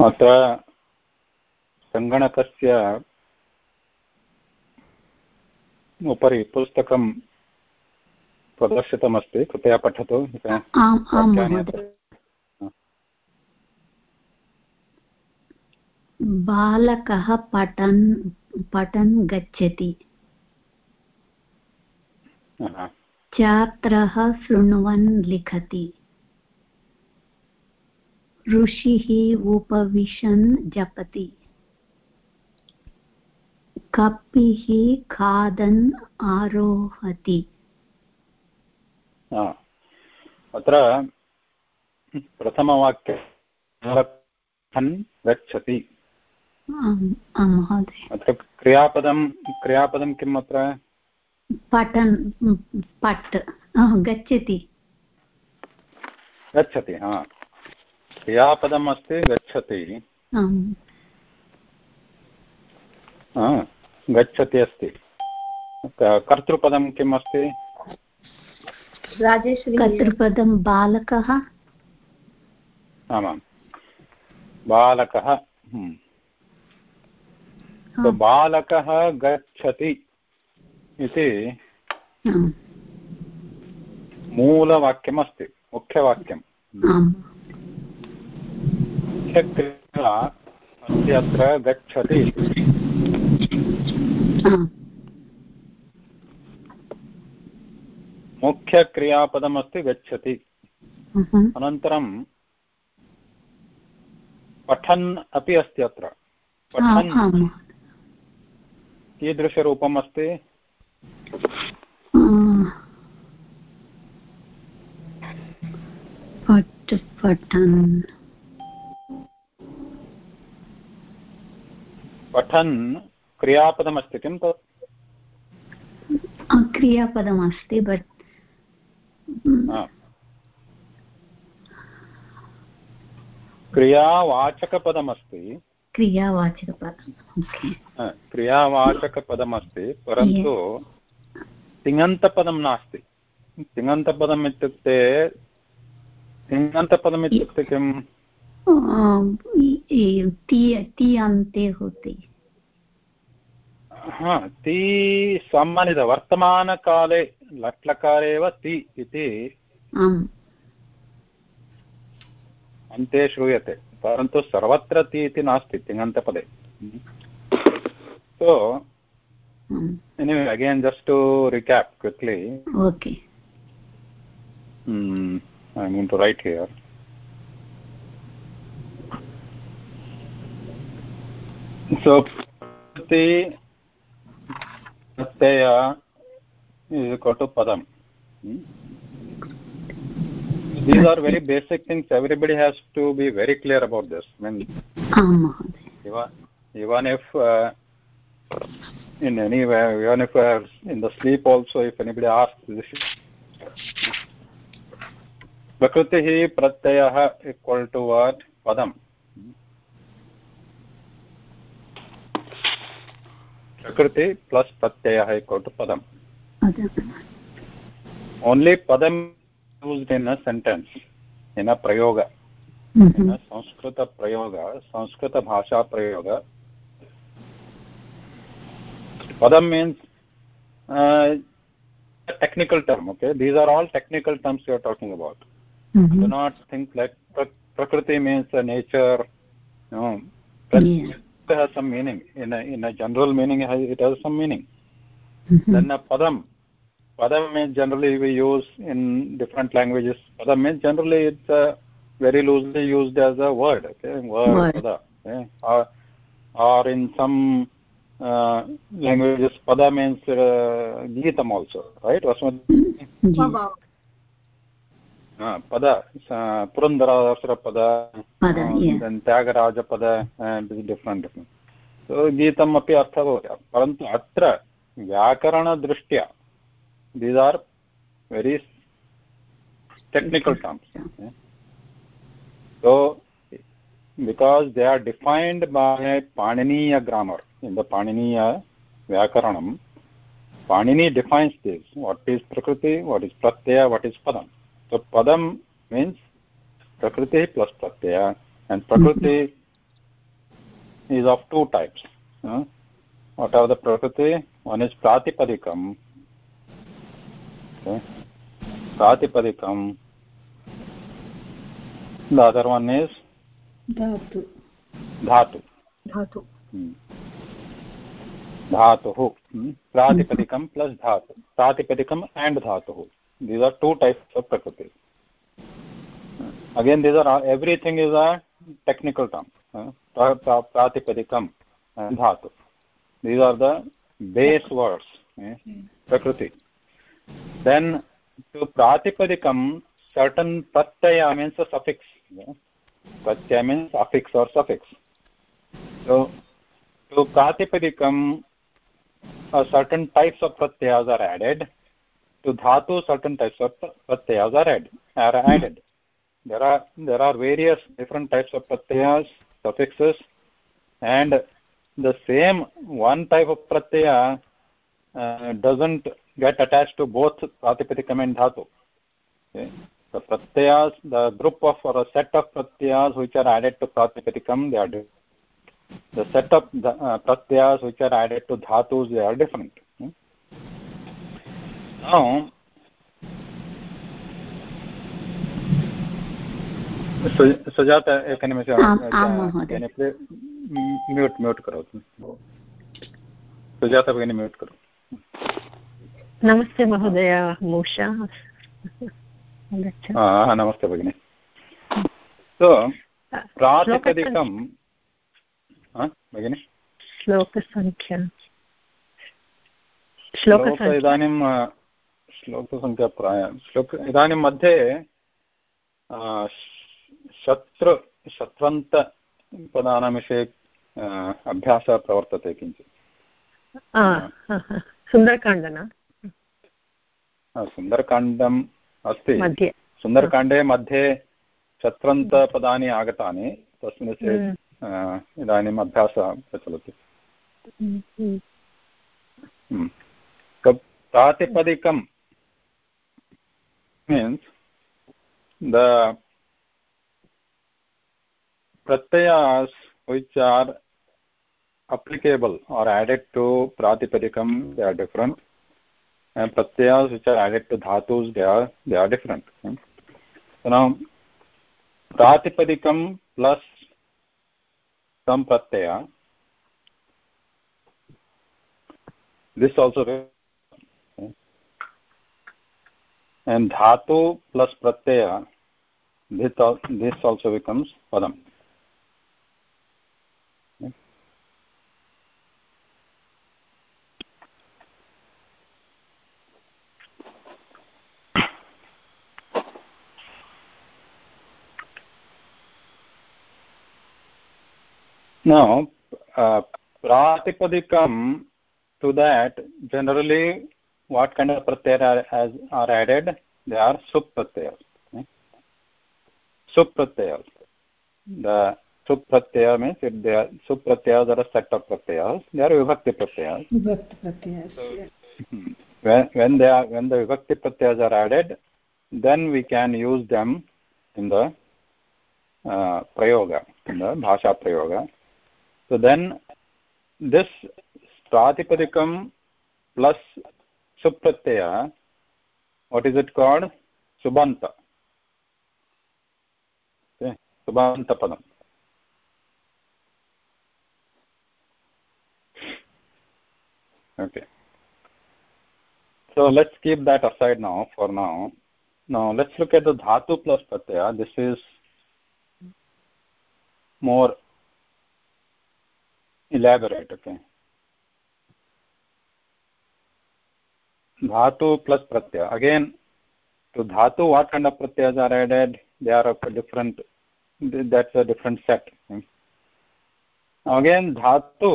अत्र सङ्गणकस्य उपरि पुस्तकं प्रदर्शितमस्ति कृपया पठतु। बालकः पठन् पठन् गच्छति। छात्रः शृण्वन् लिखति। ऋषिः उपविशन् जपति। कपिः खादन् आरोहति। अत्र प्रथमवाक्यं गच्छति। अत्र क्रियापदं क्रियापदं किम् अत्र? पठन् पट् गच्छति। गच्छति हा। क्रियापदम् अस्ति गच्छति गच्छति अस्ति। कर्तृपदं किम् अस्ति? कर्तृपदं बालकः। आमां बालकः हम्म। तो बालकः गच्छति इति मूलवाक्यमस्ति मुख्यवाक्यं अत्र गच्छति। मुख्यक्रियापदमस्ति गच्छति। अनन्तरं पठन् अपि अस्ति अत्र। पठन् कीदृशरूपम् अस्ति पठन्। पठन् क्रियापदमस्ति किं तत्? क्रियापदमस्ति बट् क्रियावाचकपदमस्ति। क्रियावाचकपदम् क्रियावाचकपदमस्ति परन्तु तिङन्तपदं नास्ति। तिङन्तपदम् इत्युक्ते तिङन्तपदम् इत्युक्ते किम्? ति अन्ते होति हा ति सामान्यतः वर्तमानकाले लट्लकारे एव ति इति अन्ते श्रूयते परन्तु सर्वत्र ति इति नास्ति तिङन्तपदे hmm. anyway again just to recap quickly okay hmm, i'm going to write here the pratyaya is equal to padam hmm? these are very basic things everybody has to be very clear about this when even, even if uh, in any way even if uh, in the sleep also if anybody asks this प्रकृतिः प्रत्ययः equal to what प्रकृति plus प्रत्यय है पदम। Only Padma use in sentence in a प्रयोग in Sanskrit प्रयोग संस्कृत भाषा प्रयोग पदम means technical term okay these are all technical terms you are talking about do not think like प्रकृति means nature has some meaning. In a in a general meaning it has some meaning. Mm -hmm. then a padam. Padam means generally we use in different languages. Padam means generally it's uh, very loosely used as a word okay? Word, word. pada okay? or, or in some uh, languages pada means uh, geetam also right? Vasmad पद पुरंदरदासर पद त्यागराज पद सो गीतम अर्थ परंतु अत्र व्याकरण दृष्ट्या these are very technical terms so because they are defined by Paniniya grammar in the Paniniya व्याकरणम Panini defines this what is प्रकृति what is प्रत्यय what is पदम so padam means prakriti plus pratyaya and prakriti is of two types uh, what are the prakriti one is pratipadikam okay pratipadikam the other one is dhatu dhatu dhatu धातुः प्रातिपदिकं plus धातु प्रातिपदिकम् and धातुः these are two types of prakriti. Again these are everything is a technical term pratipadikam and dhatu. These are the base words eh, prakriti. Then to pratipadikam certain pratyaya means a suffix eh? pratyaya means affix or suffix. So to pratipadikam uh, certain types of pratyayas are added to dhatu certain types of pratyayas are added are added there are there are various different types of pratyayas suffixes and the same one type of pratyaya uh, doesn't get attached to both pratipadikam and dhatu okay? the pratyayas the group of or a set of pratyayas which are added to pratipadikam they are different the set of the, uh, which are added to dhatus they are different? Now Sujata एकनिमिषं mute mute करोतु सुजाता भगिनी mute करोतु नमस्ते महोदय मूषा नमस्ते भगिनि। सो प्रातिपदिकं भगिनि? श्लोकसङ्ख्या श्लोक इदानीं श्लोकसङ्ख्या प्राय श्लोक इदानीं मध्ये शत्रु शत्रन्तपदानां विषये अभ्यासः प्रवर्तते किञ्चित्। सुन्दरकाण्ड न सुन्दरकाण्डम् अस्ति। सुन्दरकाण्डे मध्ये शत्रन्तपदानि आगतानि। तस्मिन् विषये इदानीम् अभ्यासः प्रचलति। प्रातिपदिकं means the pratyayas which are applicable or added to pratipadikam they are different and pratyayas which are added to dhatus they are they are different so now pratipadikam plus some pratyaya this also and dhatu plus pratyaya this also becomes padam Now, uh, pratipadikam, to that, generally, what kind of pratyaya are, as, are added? They are supratyayas. Okay? Supratyayas. The supratyaya means if they are supratyayas are a set of pratyayas, they are vibhakti pratyayas. Vibhakti pratyayas. So, yes. when, when they are when the vibhakti pratyayas are added, then we can use them in the uh, prayoga, in the bhasha prayoga. So then this Pratipadikam plus Supratyaya, what is it called? Subanta. Okay, Subanta Padam. Okay. So let's keep that aside now for now. Now let's look at the Dhatu plus Pratyaya. This is more elaborate okay धातु plus Pratyaya. Again to धातु what kind of are added they are of different that's a different set again धातु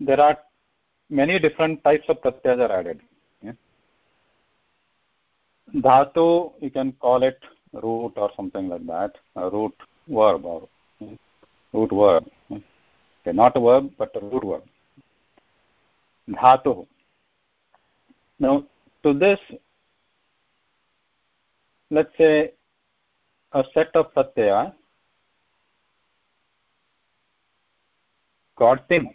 there are many different types of प्रत्ययज are added धातु you can call it root or something like that root verb or root verb not verb but root verb धातु. Now to this let's say a set of got thing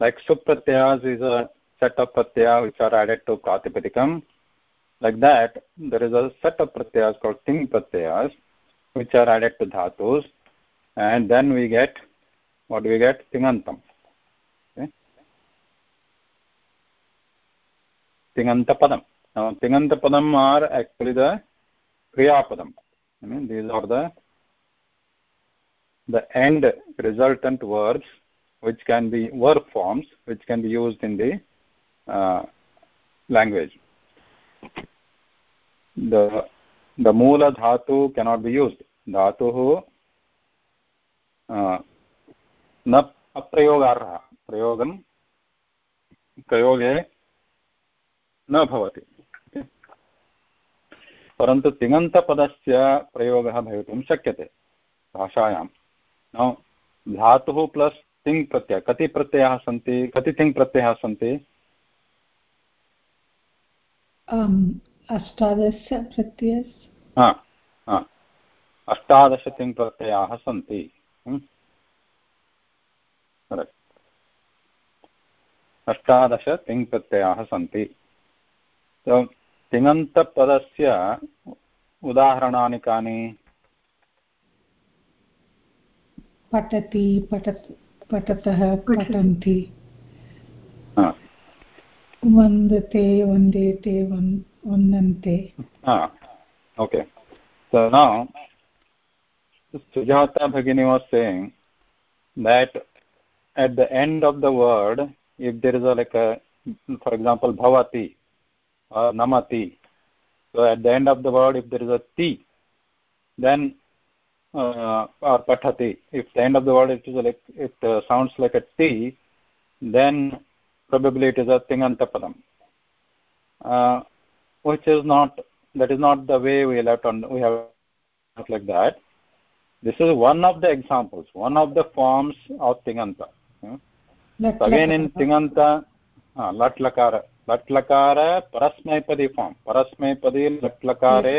like supratyayas is a set of pratyaya which are added to pratipadikam like that there is a set of pratyayas called ting pratyayas which are added to dhatus. And then we get what do we get? Tingantam okay tinganta padam now tinganta padam are actually the kriya padam i mean these are the the end resultant verbs which can be verb forms which can be used in the uh, language the the moola dhatu cannot be used धातुः न अप्रयोगार्हः प्रयोगं प्रयोगे न भवति। परन्तु तिङन्तपदस्य प्रयोगः भवितुं शक्यते। भाषायां। धातुः प्लस् तिङ् प्रत्ययः। कति प्रत्ययाः सन्ति? कति तिङ् प्रत्ययाः सन्ति? अष्टादश प्रत्यय अष्टादश तिङ् प्रत्ययाः सन्ति। अष्टादश तिङ् प्रत्ययाः सन्ति। तिङन्तपदस्य उदाहरणानि कानि? पठति पठ पठतः पठन्ति। वन्दते वन्देते वन्दन्ते ओके। सुजाता भगिनी वा saying that at the end of the word if there is a like for example भवति or namati, so at the end of the word, if there is a ti, then uh, or pathati, if the end of the word it is like it uh, sounds like a t, then probably it is a tinganta padam, uh, which is not that is not the way we have to we have not like that. This is one of the examples one of the forms of tinganta. Hmm? again in tinganta uh, lat lakara लट्लकार परस्मैपदी form परस्मैपदी लट्लकारे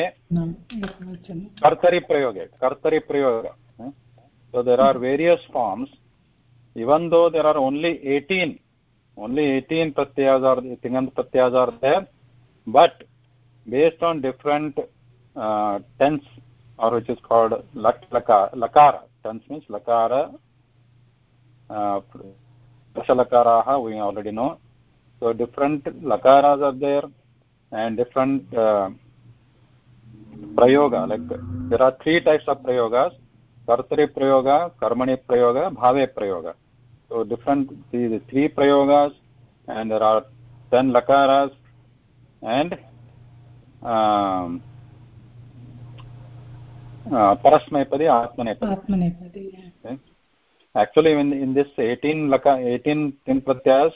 कर्तरिप्रयोगे कर्तरिप्रयोग so there are various forms even though there are only eighteen only eighteen प्रत्याजार् तिङन्त् प्रत्याजार् there but based on different tense are which is called लट् लकार लकार tense means लकार दशलकाराः we already know So different lakaras are there and different uh, prayoga. Like there are three types of prayogas: kartari prayoga, karmani prayoga, bhave prayoga. So different the three prayogas, and there are ten lakaras and um, परस्मैपदी आत्मनेपदी actually in in this 18 laka 18 tin pratyas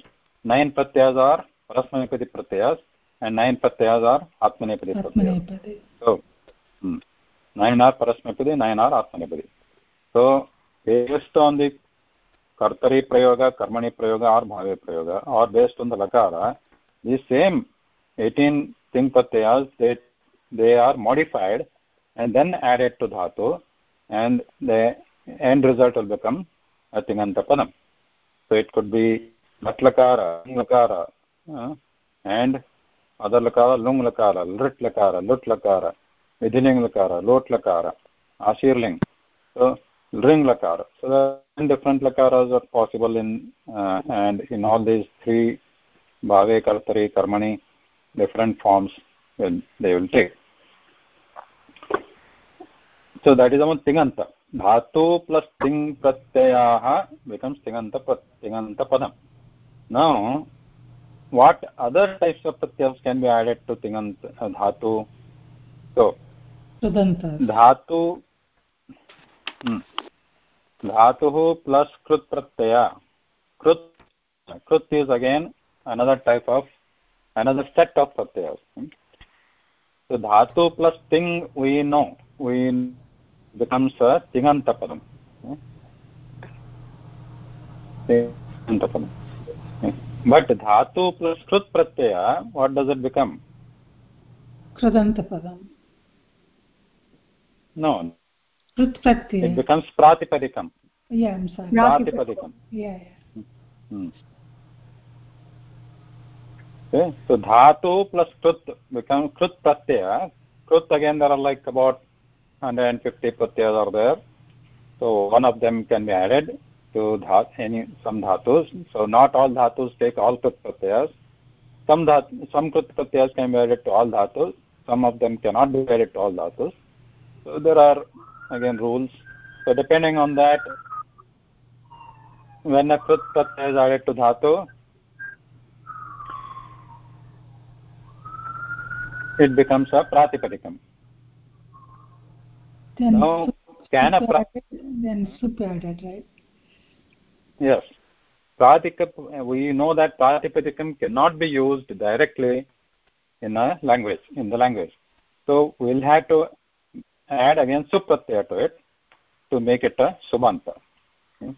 9 pratyas are parasmaipadi pratyas and 9 pratyas are atmanepadi pratyas so hmm, 9 are parasmaipadi 9 are atmanepadi so based on the kartari prayoga karmani prayoga or bhave prayoga or based on the lakara the same 18 tin pratyas they they are modified and then add it to dhatu and the end result will become a padam so it could be uh, other lakara lung lakara lrit lakara lut lakara vidhiling lakara lot lakara ashirling so ring lakara so the different lakaras are possible in uh, and in all these three bhave kartari karmani different forms will they will take so that is about tinganta dhatu plus ting pratyayah becomes tinganta tinganta padam Now, what other types of pratyas can be added to tingant uh, dhatu? So, Sudanta. dhatu, hmm, dhatuhu plus krut pratyaya. Krut, krut is again another type of, another set of pratyas. Hmm? So, dhatu plus ting we know, we becomes a tinganta padam. Hmm? Tinganta padam. But Dhatu plus Krut Pratyaya, what does it become? Kradantapadam. No, Krut pratyaya. It becomes pratipadikam. Yeah, I'm sorry. Pratipadikam. Yeah, yeah. Hmm. Okay, so dhatu plus krut becomes krut pratyaya. Krut again there are like about 150 pratyas are there. So one of them can be added to dhat, any some dhatus. So not all dhatus take all krut pratyas. Some dhat, some krut pratyas can be added to all dhatus. Some of them cannot be added to all dhatus. So there are again rules. So depending on that, when a krut pratyaya is added to dhatu, it becomes a pratipadikam. Then Now, can a then soup added, right? Yes. Pratikap, we know that pratipadikam cannot be used directly in a language, in the language. So we'll have to add again supratyaya to it to make it a subanta. Okay. Hmm.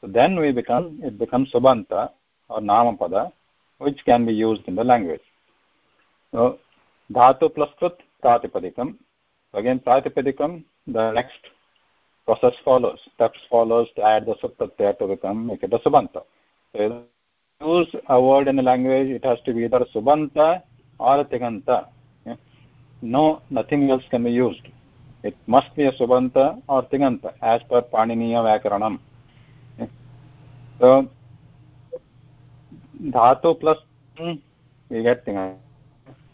So then we become, it becomes subanta or namapada, which can be used in the language. So dhatu plus krut pratipadikam. Again pratipadikam, the next process follows. Steps follows to add the supratyaya to become make it a subanta. So use a word in a language, it has to be either subanta or tiganta. No, nothing else can be used. It must be a subanta or tiganta as per Paniniya Vyakaranam. So dhatu plus mm, we get tiganta.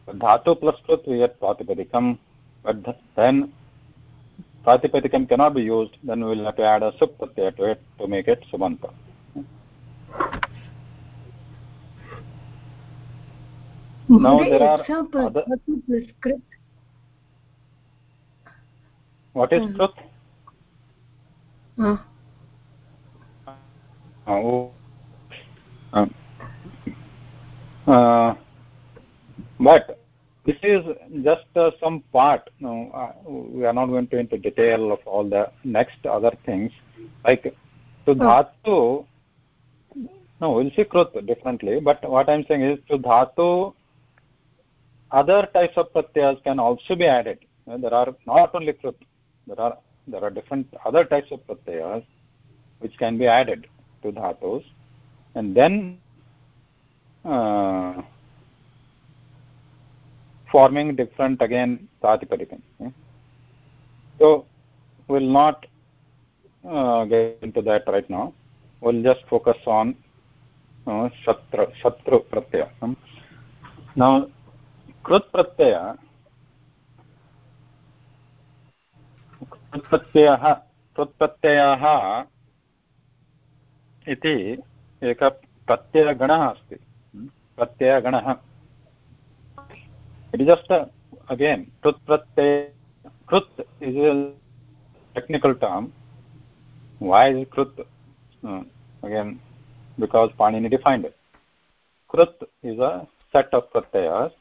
Dhatu plus krut we get pratipadikam, but then pratipadikam cannot be used, then we will have to add a sup pratyaya to it to make it subanta. Now Mahoday, there are itself other-. What is Hmm. krut? Uh, Oh. Uh, uh, but this is just uh, some part. No, uh, we are not going to into detail of all the next other things. Like to dhatu, no, we'll see krut differently. But what I'm saying is to dhatu, other types of pratyas can also be added. Uh, There are not only krut. There are there are different other types of pratyas which can be added to dhatus and then uh, forming different again pratipadikam. Okay? So we'll not uh, get into that right now. We'll just focus on uh, shatra, shatru pratyaya. Um, Now, krut pratyaya कृत्प्रत्ययः कृत्प्रत्ययः इति एकः प्रत्ययगणः अस्ति प्रत्ययगणः it is just a, again trut pratyay Krut is a technical term. Why is it krut hmm, again because panini defined it. Krut is a set of pratyayas.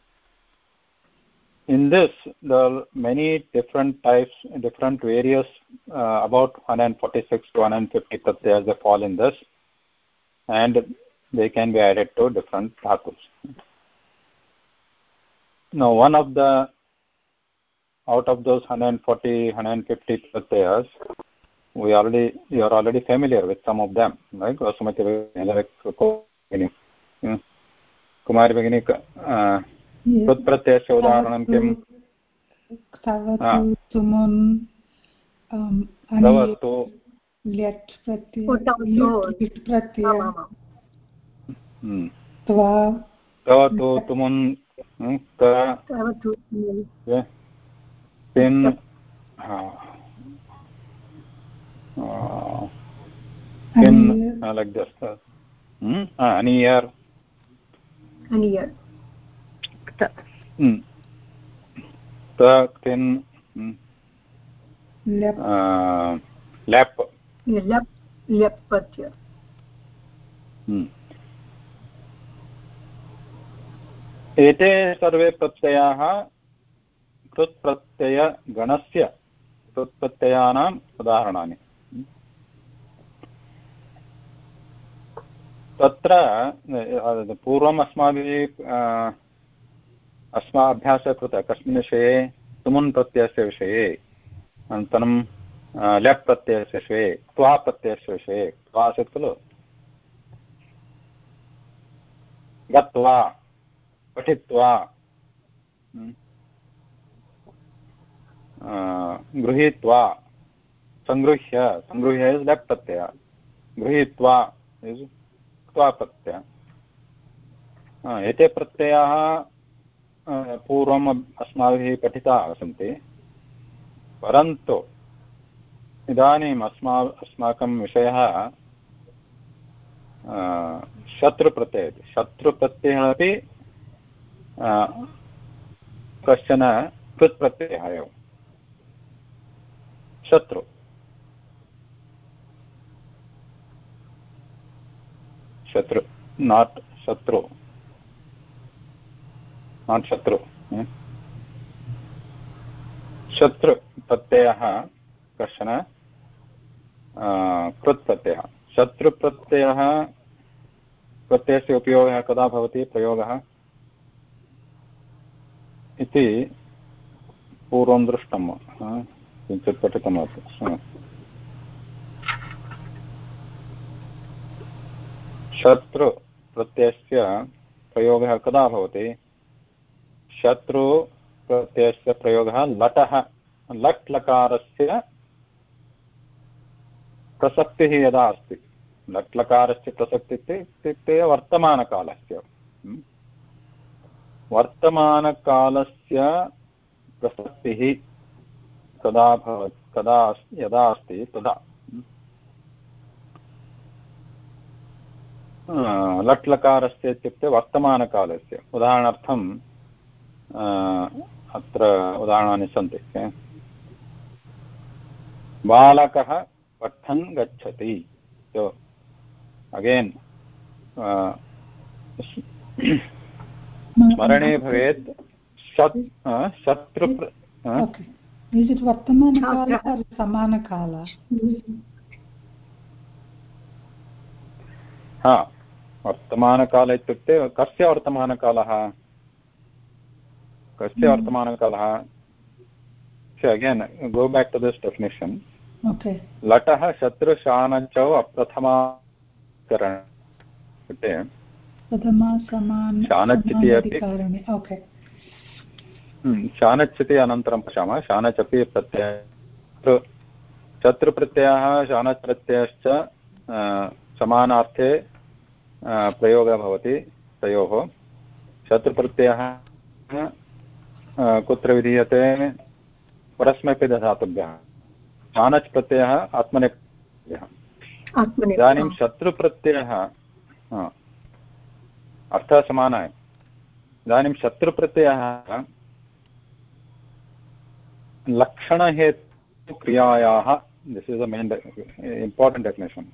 In this there are many different types different various uh, about 146 to 150 pratyayas they fall in this and they can be added to different dhatus now one of the out of those 140 150 pratyayas we already you are already familiar with some of them right vasumati bhagini kumari bhagini कृत्प्रत्ययस्य उदाहरणं किम् भवतु ल्यट् प्रत्यय. हम्म। त्वा तुमुन् हम्म, त तिन् हा, uh, uh, uh, hmm? uh, aniyar अनियर् hmm. hmm. ल्यप् uh, lap लप् ल्यप् प्रत्यय hmm. एते सर्वे प्रत्ययाः कृत्प्रत्ययगणस्य कृत्प्रत्ययानाम् उदाहरणानि। तत्र पूर्वम् अस्माभिः अस्मा अभ्यासः कृतः कस्मिन् विषये, तुमुन् प्रत्ययस्य विषये अनन्तरं ल्यप् प्रत्ययस्य विषये, त्वा प्रत्ययस्य विषये, त्वा आसीत् खलु? गत्वा। पठित्वा। गृहीत्वा। सङ्गृह्य सङ्गृह्य इस् लेप् प्रत्यय। गृहीत्वा इस् त्वा प्रत्यय। एते प्रत्ययाः पूर्वम् अस्माभिः पठिताः सन्ति। परन्तु इदानीम् अस्मा अस्माकं विषयः शत्रुप्रत्ययः शत्रुप्रत्ययः अपि कश्चन कृत्प्रत्ययः एव। शत्रु। शत्रु। नाट् शत्रु। नाट् शत्रु। शत्रु शत्रुप्रत्ययः कश्चन कृत्प्रत्ययः। शत्रुप्रत्ययः, प्रत्ययस्य उपयोगः कदा भवति? प्रयोगः? इति पूर्वं दृष्टं किञ्चित् पठितमस्ति। शत्रुप्रत्ययस्य प्रयोगः कदा भवति? शत्रुप्रत्ययस्य प्रयोगः लटः लट् लकारस्य प्रसक्तिः यदा अस्ति लट् लकारस्य प्रसक्तिः इत्युक्ते वर्तमानकालस्य। वर्तमानकालस्य प्रसक्तिः कदा भव कदा यदा अस्ति? तदा। लट् लकारस्य इत्युक्ते वर्तमानकालस्य। उदाहरणार्थं अत्र उदाहरणानि सन्ति। बालकः पठन् गच्छति। अगेन् स्मरणे भवेत्। Is it or Samana हा वर्तमानकाल इत्युक्ते कस्य वर्तमानकालः? कस्य वर्तमानकालः? Again go back to this definition लटः शत्रुशानचौ अप्रथमाकरण। शानच् अपि शानच् इति अनन्तरं पश्यामः. शानच् अपि प्रत्ययः शत्रुप्रत्ययः शानच् प्रत्ययश्च समानार्थे प्रयोगः भवति तयोः. शत्रुप्रत्ययः कुत्र विधीयते? परस्मैपदधातुभ्यः शानच् प्रत्ययः आत्मनेपद्यः इदानीं शत्रुप्रत्ययः अर्थः समानः इदानीं शत्रुप्रत्ययः लक्षणहेतुक्रियायाः this is the main important definition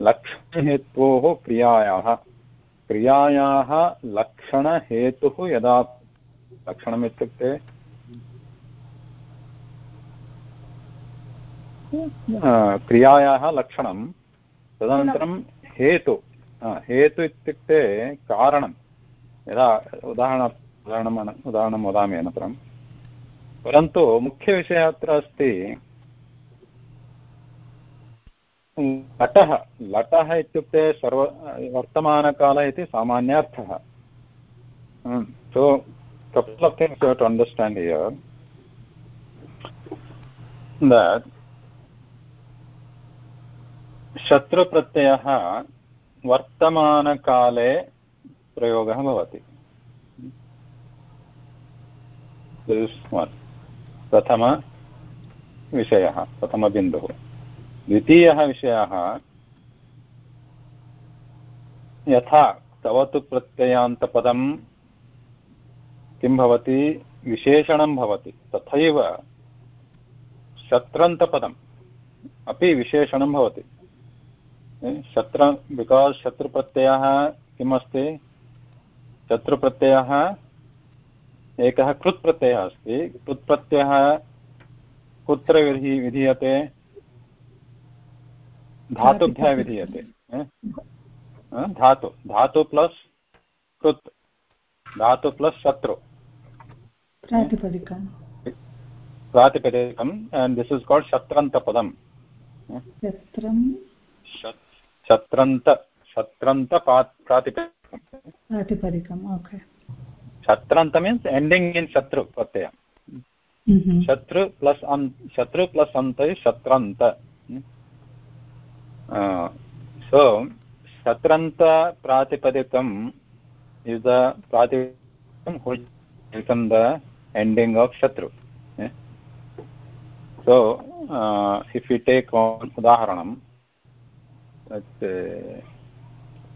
लक्षणहेतोः क्रियायाः। क्रियायाः लक्षणहेतुः यदा लक्षणम् इत्युक्ते क्रियायाः लक्षणं, तदनन्तरं हेतु। हेतु इत्युक्ते कारणं यदा उदाहरण उदाहरणम् उदाहरणं वदामि अनन्तरं परन्तु मुख्यविषयः अत्र अस्ति लटः लटः इत्युक्ते सर्व वर्तमानकाल इति सामान्यार्थः सो couple of things you have to understand here. वर्तमानकाले प्रयोगः भवति। प्रथमविषयः प्रथमबिन्दुः। द्वितीयः विषयः, यथा तव तु प्रत्ययान्तपदं किं भवति? विशेषणं भवति। तथैव शत्रन्तपदम् अपि विशेषणं भवति। शत्र बिकास् शत्रुप्रत्ययः किम् अस्ति शत्रुप्रत्ययः एकः कृत्प्रत्ययः अस्ति। कृत्प्रत्ययः कुत्र विधि विधीयते? धातुभ्यः विधीयते। धातु। धातु प्लस् कृत्। धातु प्लस् शत्रु। प्रातिपदिकम्। and this is called shatranta शत्रं शत्रन्त शत्रन्त प्रातिपदिकं प्रातिपदिकम्। ओके शत्रन्त मीन्स् एण्डिङ्ग् इन् शत्रु प्रत्यय शत्रु प्लस् शत्रु प्लस् अन्त शत्रन्त। सो शत्रन्त प्रातिपदिकम् is the pratikam which is on the ending of shatru yeah? so uh, if we take one udaharanam say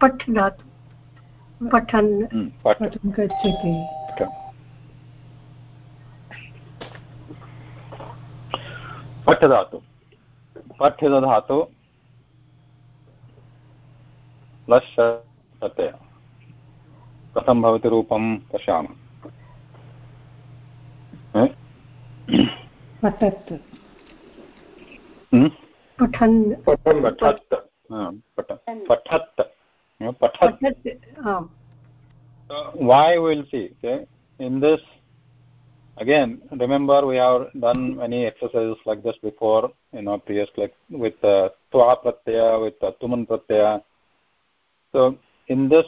पठ धातु पठन् पठ। गच्छति पठ धातु प्लस् प्रत्यय कथं भवति रूपं? पश्यामः। पठत्। पठन् पठत्। पठत् पठत् why we'll see okay in this again remember we have done many exercises like this before in our previous like with uh, twa pratyaya with uh, tuman pratyaya so in this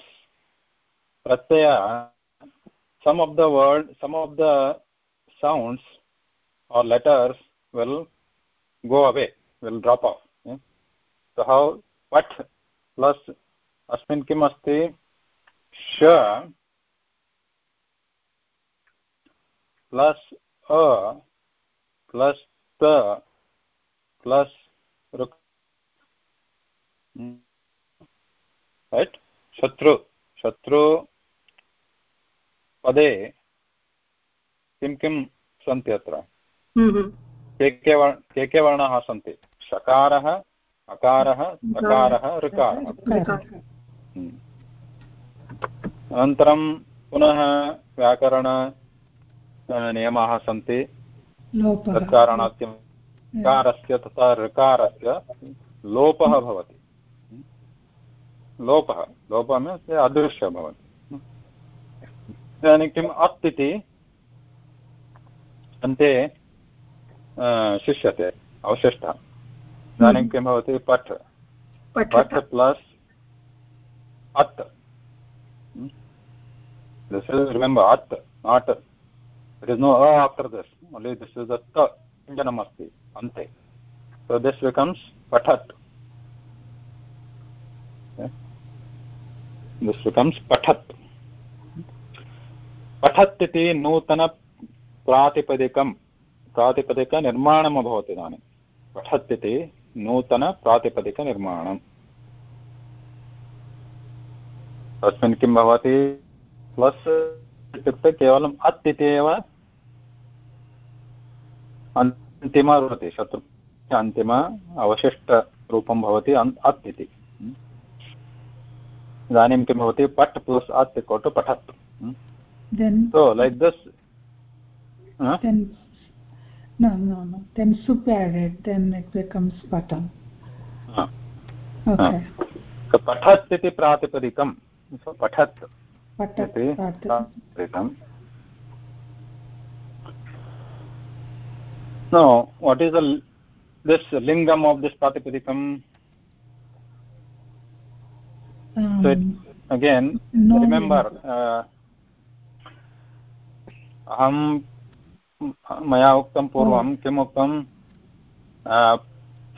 pratyaya some of the word some of the sounds or letters will go away will drop off yeah? so how what plus अस्मिन् किम् अस्ति? श plus अ plus त plus रैट् शत्रु शत्रु पदे किं किं सन्ति अत्र? हम्म। के के वर्ण के के वर्णाः सन्ति? शकारः अकारः सकारः ऋकारः। हम्म। अनन्तरं पुनः व्याकरण नियमाः सन्ति। तत्कारणात् कारस्य तथा ऋकारस्य लोपः भवति। लोपः। लोपः मीन्स् अदृश्य भवति इदानीं किम् अत् इति अन्ते शिष्यते अवशिष्टः। इदानीं हम्म। किं भवति? पठ। पठ प्लस् अत्। दिस् इस् रिमेम्बर् अत् not it is no after this only this is अत् व्यञ्जनम् अस्ति अन्ते। सो दिस् बिकम्स् पठत्। दिस् बिकम्स् पठत्। पठत् इति नूतनप्रातिपदिकं प्रातिपदिकनिर्माणम् अभवत् इदानीं। पठत् इति नूतनप्रातिपदिकनिर्माणम् तस्मिन् किं भवति? प्लस् इत्युक्ते केवलम् अत् इति एव अन्तिम भवति शत्रु अन्तिम अवशिष्टरूपं भवति अत् इति। इदानीं किं भवति? पट् प्लस् अत् इक्वल् टु पठत्। This huh? then no no no. Then sup added then it becomes patam. Uh, okay. Uh. so pathat iti pratipadikam so pathat patat pratipadikam no what is the this lingam of this pratipadikam um, so it, again no remember uh, अहं मया उक्तं पूर्वं किम् उक्तं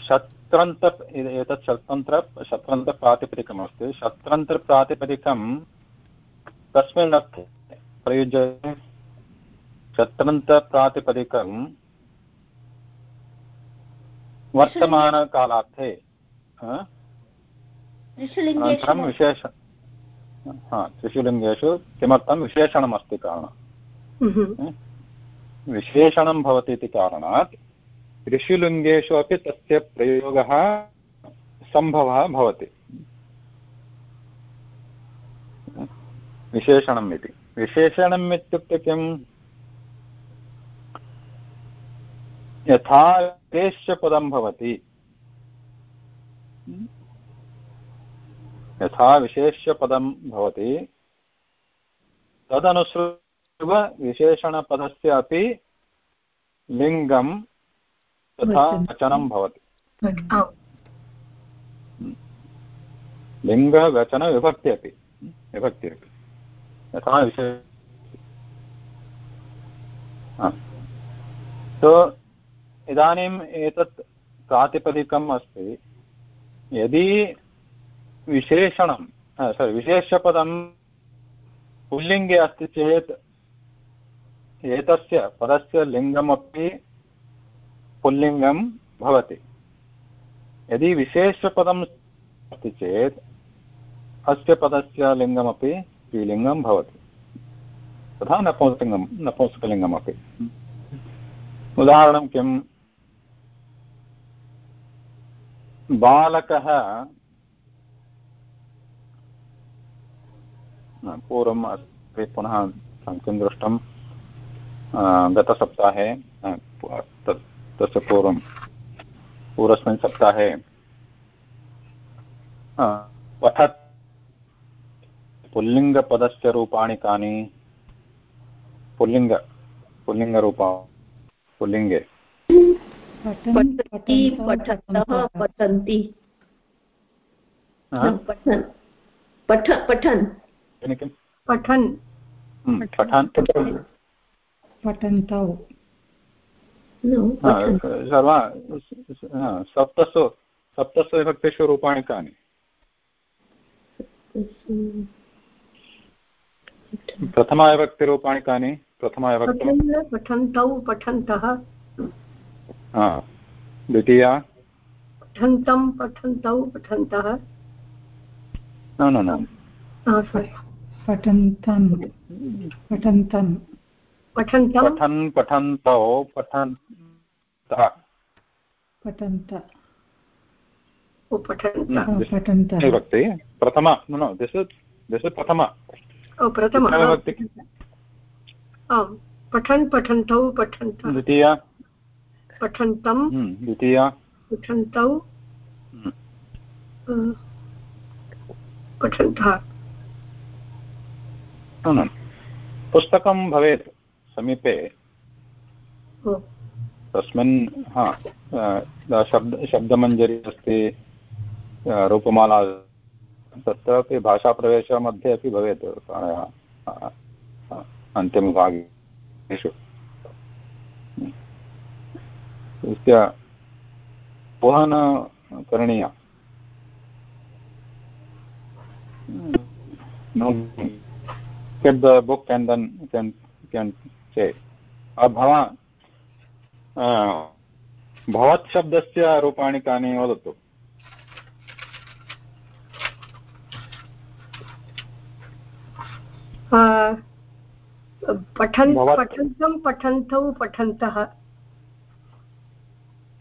शत्रन्त एतत् शत्रन्त्र शत्रन्त्रप्रातिपदिकमस्ति शत्रन्त्रप्रातिपदिकं कस्मिन् अर्थे प्रयुज्यते? शत्रन्तप्रातिपदिकं वर्तमानकालार्थे अनन्तरं विशेष हा त्रिषु लिङ्गेषु किमर्थं विशेषणमस्ति कारणम् विशेषणं भवति इति कारणात् ऋषिलिङ्गेषु अपि तस्य प्रयोगः सम्भवः भवति। विशेषणम् इति। विशेषणम् इत्युक्ते किम्? यथा विशेष्यपदं भवति। यथा विशेष्यपदं भवति, तदनुसृ विशेषणपदस्य अपि लिङ्गं तथा वचनं. भवति। लिङ्गवचनविभक्ति अपि विभक्ति अपि यथा तो इदानीम् एतत् प्रातिपदिकम् अस्ति। यदि विशेषणं सोरि विशेषपदं पुल्लिङ्गे अस्ति चेत् एतस्य पदस्य लिङ्गमपि पुल्लिङ्गं भवति। यदि विशेषपदम् अस्ति चेत्, अस्य पदस्य लिङ्गमपि स्त्रीलिङ्गं भवति। तथा नपुंसकलिङ्गं, नपुंसकलिङ्गमपि। उदाहरणं किम्? बालकः पूर्वम् अस्ति, पुनः किं दृष्टं गतसप्ताहे तस्य पूर्वं पूर्वस्मिन् सप्ताहे पठत् पुल्लिङ्गपदस्य रूपाणि कानि? पुल्लिङ्ग पुल्लिङ्गरूपा पुल्लिङ्गे। पठन्ति पठन्तः पठन्ति। पठन् पठन्। पठन्। पठन्। पठन्तौ। सप्तसु सप्तसु विभक्तिषु रूपाणि कानि? प्रथमाविभक्तिरूपाणि कानि? प्रथमाविभक्ति पठन्तौ पठन्तः द्वितीया? पठन्तं पठन्तौ पठन्तः। न न न पठन्तं। पठन्तं। पठन्तं? पठन् पठन्तौ पठन्तः। पठन्त। पठन्तः। विभक्ति प्रथम ओ प्रथम विभक्ति पठन् पठन्तौ पठन्तः। द्वितीया। पठन्तं। द्वितीया। पठन्तौ। पठन्तः। पुस्तकं भवेत्। समीपे तस्मिन् हा शब्द शब्दमञ्जरी अस्ति रूपमाला तत्रापि भाषाप्रवेशमध्ये अपि भवेत् अन्तिमभागेषु। तस्य पुनः न करणीया get the book and then can can say भवान् भवत् शब्दस्य रूपाणि कानि वदतु? पठन् पठन्तं पठन्तौ पठन्तः।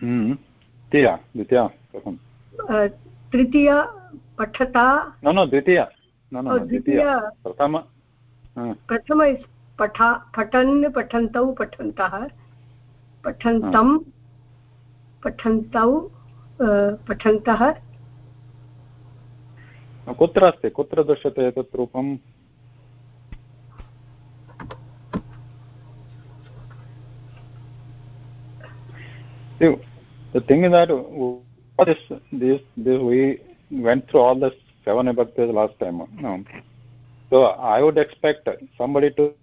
द्वितीया द्वितीया कथं तृतीया पठता। न न द्वितीया। न न द्वितीया। प्रथम प्रथम पठा पठन् पठन्तौ पठन्तः पठन्तं पठन्तौ पठन्तः कुत्र अस्ति कुत्र दृश्यते एतत् रूपम् the thing is that what is this, this we went through all the seven vibhaktis last time no. so i would expect somebody to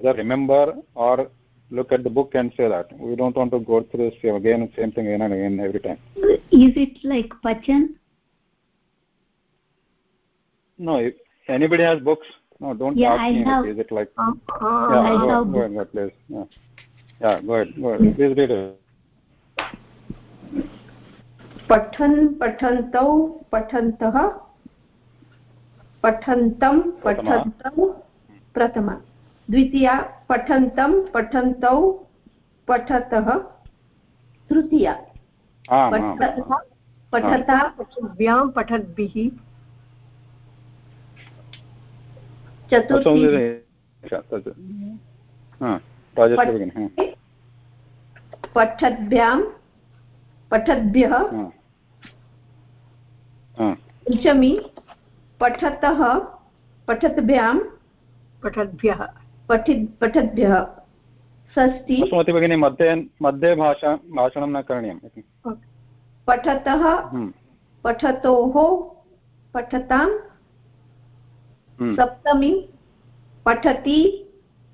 either remember or look at the book and say that we don't want to go through this again same thing again and again every time is it like pachan no if anybody has books no don't yeah, ask I me have. is it like uh, uh, yeah I go, have go ahead, go ahead, please yeah. yeah go ahead go ahead please read it पठन् पठन्तौ पठन्तः पठन्तं पठन्तौ प्रथमा द्वितीया पठन्तं पठन्तौ पठतः तृतीया। पठतः पठता पठद्भिः। चतुर्थी पठद्भ्यां पठद्भ्यः। पञ्चमी पठतः पठद्भ्यां पठद्भ्यः। पठि पठद्भ्यः षष्टि भगिनी मध्ये मध्ये भाषा भाषणं न करणीयम् पठतः हम्म। पठतोः पठतां। हम्म। सप्तमी पठति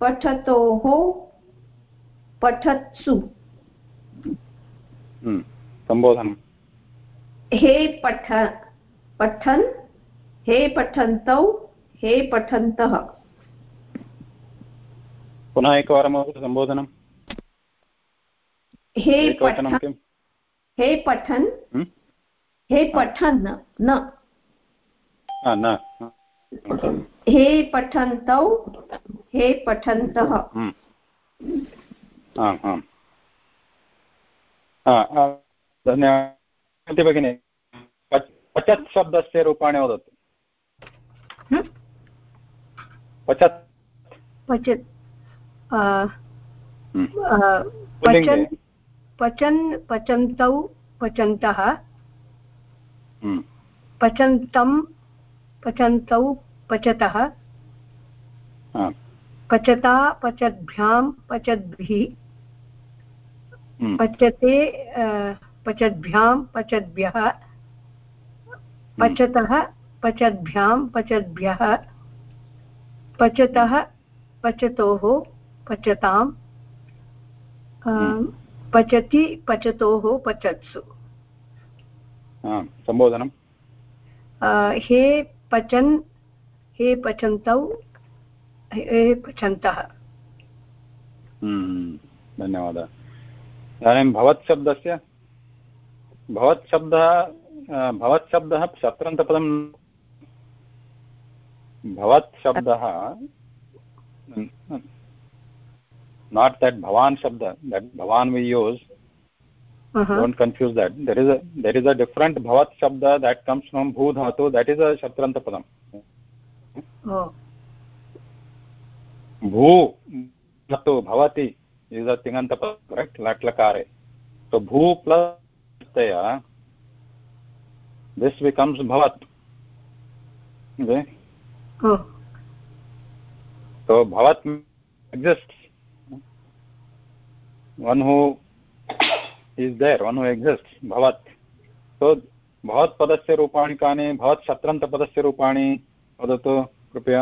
पठतोः पठत्सु। हम्म। सम्बोधनं हे पठ पठन् हे पठन्तौ हे पठन्तः। पुनः एकवारं वदतु सम्बोधनं। हे किम्? हे पठन्? हे? पठन् न। न हे। पठन्तौ हे पठन्तः। आम् धन्यवादः भगिनि। पचत् शब्दस्य रूपाणि वदतु? पचत्। पचत्। पचन् पचन् पचन्तौ पचन्तः। हम्म। पचन्तं पचन्तौ पचतः। पचता पचद्भ्यां पचद्भिः। हम्म। पचते पचद्भ्यां पचद्भ्यः। पचतः पचद्भ्यां पचद्भ्यः। पचतः पचतोः। पचतां हम्म। पचति पचतोः पचत्सु। आ, सम्बोधनं हे पचन् हे पचन्तौ हे पचन्तः। हम्म, धन्यवादः। इदानीं भवत् शब्दस्य भवत् शब्दः भवत् शब्दः शत्रन्तपदं भवत् शब्दः नाट् दट् भवान् शब्द दट् भवान् we use Uh-huh. don't confuse that there is a there is a different bhavat shabda that comes from bhu dhatu that is a shatranta padam Oh. bhu dhatu bhavati is a tinganta padam correct lat lakare so bhu plus taya this becomes bhavat okay Oh. so bhavat exists one who is there one who exists bhavat so भवत् पदस्य रूपाणि कानि भवत् शत्रन्तपदस्य रूपाणि वदतु कृपया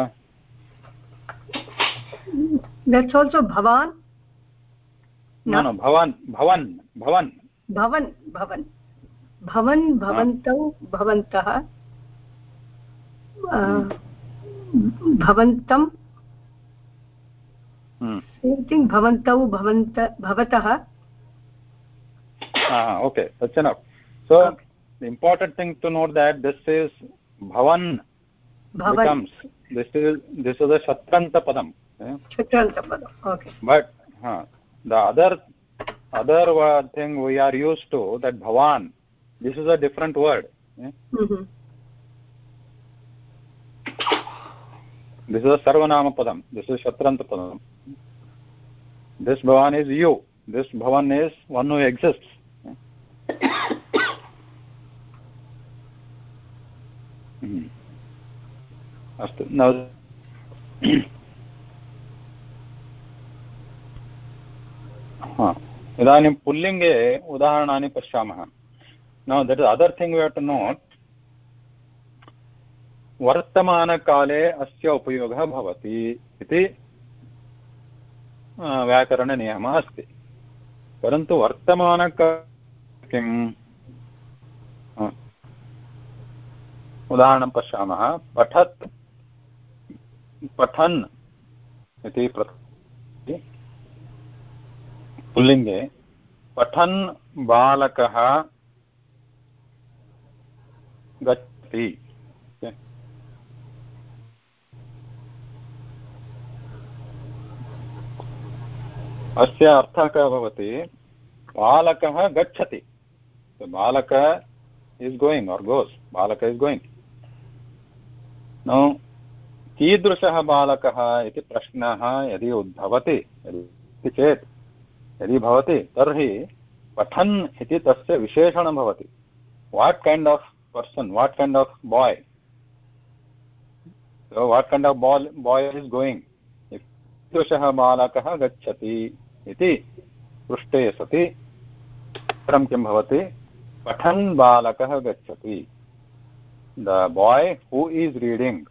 That's also bhavan, न न भवान् भवन् भवन् bhavan, bhavan. Bhavan, bhavantau, bhavantah. Uh, स्मृतिं भवन्तौ भवन्त भवतः okay सच्चन so important thing to note that this is भवन् this is this but the other other thing we are use to that भवान् this is a different word this is a सर्वनामपदं this is शत्रन्तपदम् this bhavan is you. This bhavan is one who exists. Hmm. अस्तु न हा, इदानीं पुल्लिङ्गे उदाहरणानि पश्यामः। न that is other thing way to note वर्तमानकाले अस्य उपयोगः भवति इति व्याकरणनियमः अस्ति। परन्तु वर्तमानक किम्? उदाहरणं पश्यामः। पठत् पठन् इति पुल्लिङ्गे पठन् बालकः गच्छति Okay. अस्य अर्थः कः भवति? बालकः गच्छति। बालक इस् गोयिङ्ग् और् गोस् बालक इस् गोयिङ्ग् नो कीदृशः बालकः इति प्रश्नः यदि उद्भवति इति चेत्, यदि भवति, तर्हि पठन् इति तस्य विशेषणं भवति। What kind of person what kind of boy what kind of boy is going कीदृशः बालकः गच्छति? इति पृष्टे सति। उत्तरं किं भवति? पठन् बालकः गच्छति। The boy who is reading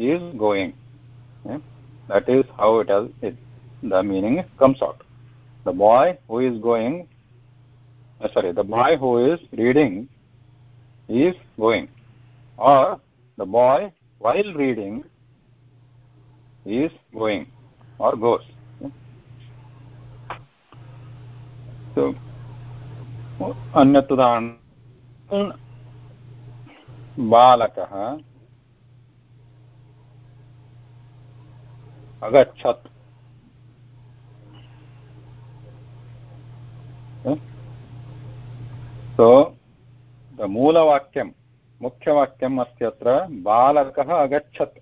is going. That is how it as it the meaning comes out the boy who is going sorry the boy who is reading is going or the boy well reading is going or goes अन्यत् उदाहरणं बालकः अगच्छत्। सो मूलवाक्यं मुख्यवाक्यम् अस्ति अत्र बालकः अगच्छत्।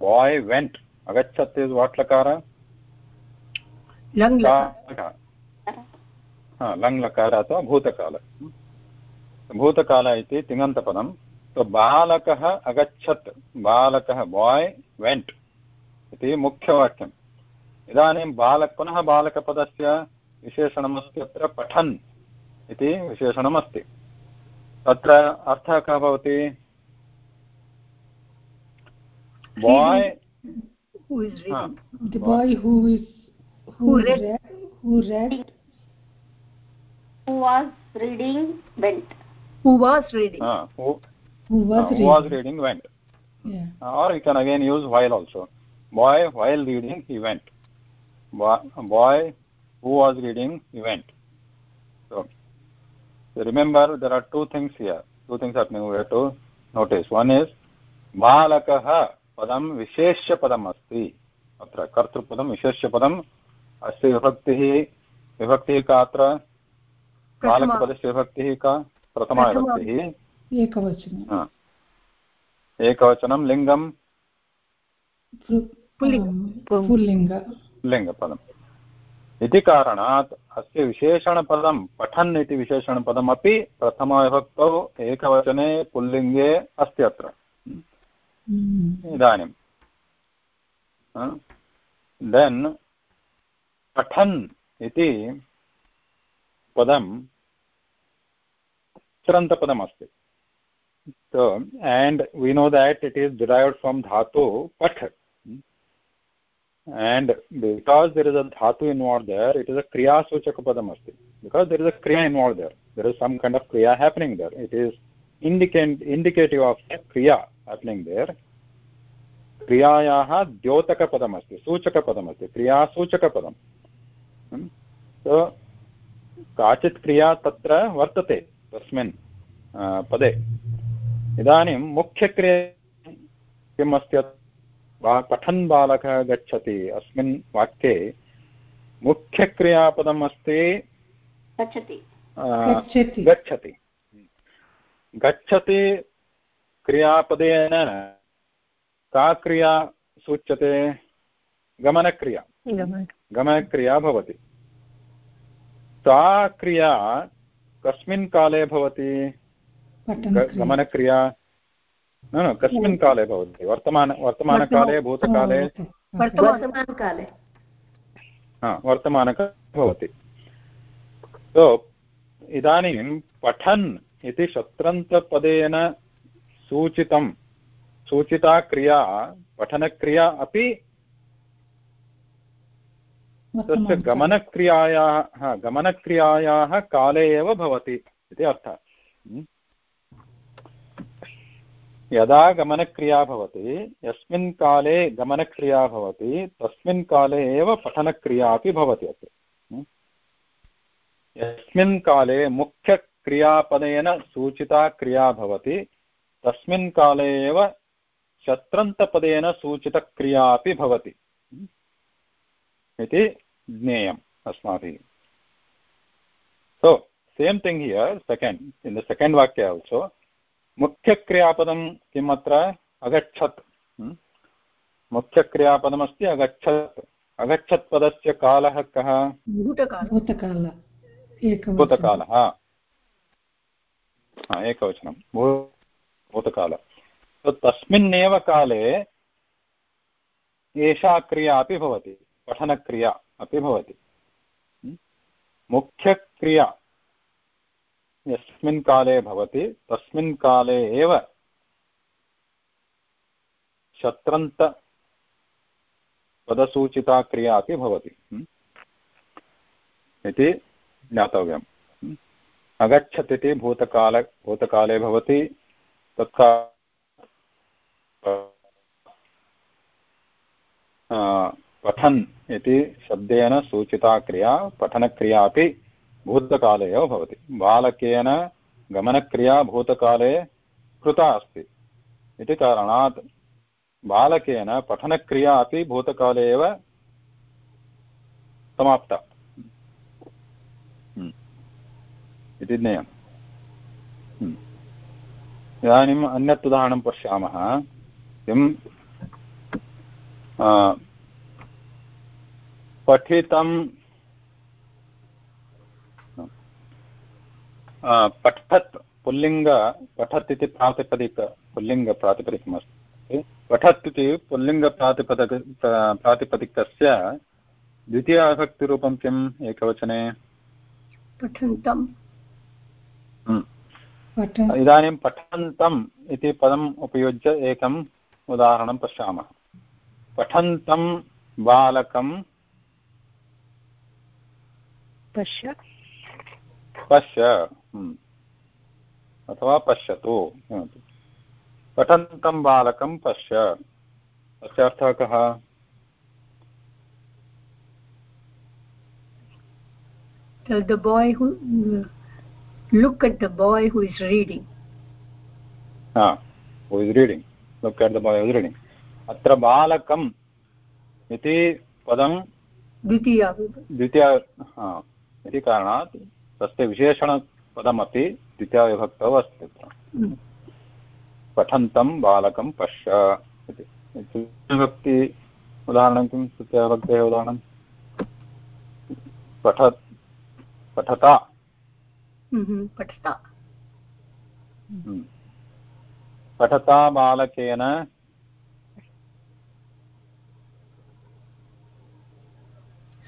Boy went अगच्छत् is what लकार लङ्लकार अथवा भूतकाल। भूतकाल इति तिङन्तपदं बालकः अगच्छत्। बालकः बाय् वेण्ट् इति मुख्यवाक्यम्। इदानीं बालक पुनः बालकपदस्य विशेषणमस्ति अत्र पठन् इति विशेषणमस्ति। तत्र अर्थः कः भवति? Boy the boy who is who, who read, read who read who was reading went who was reading uh, who, who was, uh, reading. who was reading went yeah. uh, or you can again use while also boy while reading he went boy, boy who was reading he went so, so remember there are two things here two things happening we have to notice one is बालकः पदं विशेष्यपदम् अस्ति अत्र कर्तृपदं विशेष्यपदम् अस्य विभक्तिः विभक्तिः का अत्र बालकपदस्य विभक्तिः का प्रथमा विभक्तिः एकवचनम् एकवचनं लिङ्गं। पुल्लिङ्गपदम् इति कारणात् अस्य विशेषणपदं पठन् इति विशेषणपदमपि प्रथमविभक्तौ एकवचने पुल्लिङ्गे अस्ति अत्र। इदानीं। देन् पठन् इति पदं चिरन्तपदमस्ति So, and we know that it is derived from dhatu path. And because there is a dhatu involved there, it is a kriya suchaka padam asti. Because there is a kriya involved there. There is some kind of kriya happening there. It is indicate, indicative of a kriya happening there. क्रियायाः द्योतकपदमस्ति सूचकपदमस्ति क्रियासूचकपदं so, काचित् क्रिया तत्र वर्तते तस्मिन् पदे। इदानीं मुख्यक्रिया किम् अस्ति पठन् बालकः गच्छति। अस्मिन् वाक्ये मुख्यक्रियापदम् अस्ति। गच्छति। गच्छति। गच्छति। क्रियापदेन का क्रिया सूच्यते? गमनक्रिया। गमनक्रिया भवति। सा क्रिया कस्मिन् काले भवति। गमनक्रिया। न न कस्मिन् काले भवति। वर्तमान वर्तमानकाले भूतकाले। वर्तमानकाले। वर्तमानकाले भवति। सो इदानीं पठन् इति शत्रन्तपदेन सूचितं सूचिता क्रिया पठनक्रिया अपि तस्य गमनक्रियायाः हा गमनक्रियायाः काले एव भवति इति अर्थः। यदा गमनक्रिया भवति यस्मिन् काले गमनक्रिया भवति तस्मिन् काले एव पठनक्रिया अपि भवति अत्र। यस्मिन् काले मुख्यक्रियापदेन सूचिता क्रिया भवति तस्मिन् काले एव शत्रन्तपदेन सूचितक्रिया अपि भवति। इति ज्ञेयम् अस्माभिः। So same thing here second. In the second vakya also मुख्यक्रियापदं किम् अत्र अगच्छत् मुख्यक्रियापदमस्ति अगच्छत्। अगच्छत् पदस्य कालः कः? भूतकालः। एकवचनं। भूतकाल तस्मिन्नेव काले एषा क्रिया अपि भवति पठनक्रिया। अपि भवति। मुख्यक्रिया यस्मिन् काले भवति, तस्मिन् काले एव शत्रन्तपदसूचिता क्रिया अपि भवति। इति ज्ञातव्यम्। अगच्छत् इति भूतकाल, भूतकाले भवति, तथा पठन् इति शब्देन सूचिता क्रिया, पठनक्रिया अपि भूतकाले एव भवति। बालकेन गमनक्रिया भूतकाले कृता अस्ति। इति कारणात् बालकेन पठनक्रिया अपि भूतकाले एव समाप्ता। हम्म। इति ज्ञेयम्। हम्म। इदानीम् अन्यत् उदाहरणं पश्यामः। किं पठितं पठत् पुल्लिङ्ग पठत् इति प्रातिपदिक पुल्लिङ्गप्रातिपदिकमस्ति पठत् इति पुल्लिङ्गप्रातिपदक प्रातिपदिकस्य द्वितीयाविभक्तिरूपं किम् एकवचने? पठन्तम् इदानीं पठन्तम् इति पदम् उपयुज्य एकम् उदाहरणं पश्यामः। पठन्तं बालकं पश्य। पश्य। हम्म। अथवा पश्यतु पठन्तं बालकं पश्य। अस्य अर्थः कः? द बाय् लुक् अत्र बालकम् इति पदं द्वितीया द्वितीया इति कारणात् तस्य विशेषणपदमपि द्वितीयाविभक्तौ अस्ति तत्र। पठन्तं बालकं पश्य इति। विभक्ति उदाहरणं किं? तृतीयाविभक्तेः उदाहरणं। पठ पठता। पठता। पठता बालकेन